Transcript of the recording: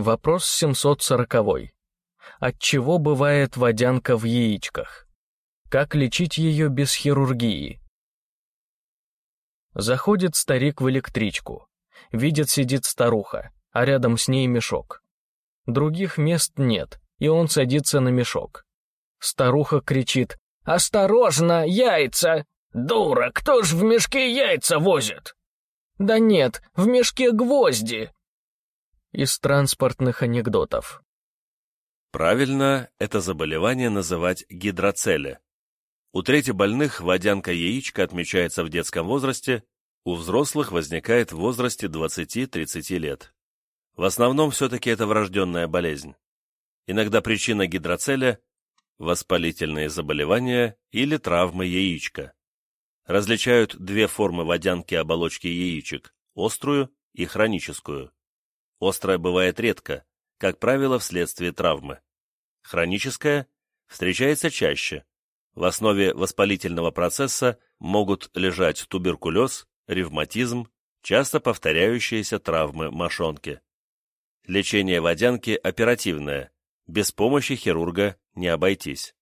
Вопрос 740. От чего бывает водянка в яичках? Как лечить ее без хирургии? Заходит старик в электричку. Видит, сидит старуха, а рядом с ней мешок. Других мест нет, и он садится на мешок. Старуха кричит «Осторожно, яйца!» «Дура, кто ж в мешке яйца возит?» «Да нет, в мешке гвозди!» Из транспортных анекдотов. Правильно это заболевание называть гидроцеле. У трети больных водянка-яичко отмечается в детском возрасте, у взрослых возникает в возрасте 20-30 лет. В основном все-таки это врожденная болезнь. Иногда причина гидроцеля – воспалительные заболевания или травмы яичка. Различают две формы водянки оболочки яичек – острую и хроническую. Острая бывает редко, как правило, вследствие травмы. Хроническая встречается чаще, в основе воспалительного процесса могут лежать туберкулез, ревматизм, часто повторяющиеся травмы мошонки. Лечение водянки оперативное, без помощи хирурга не обойтись.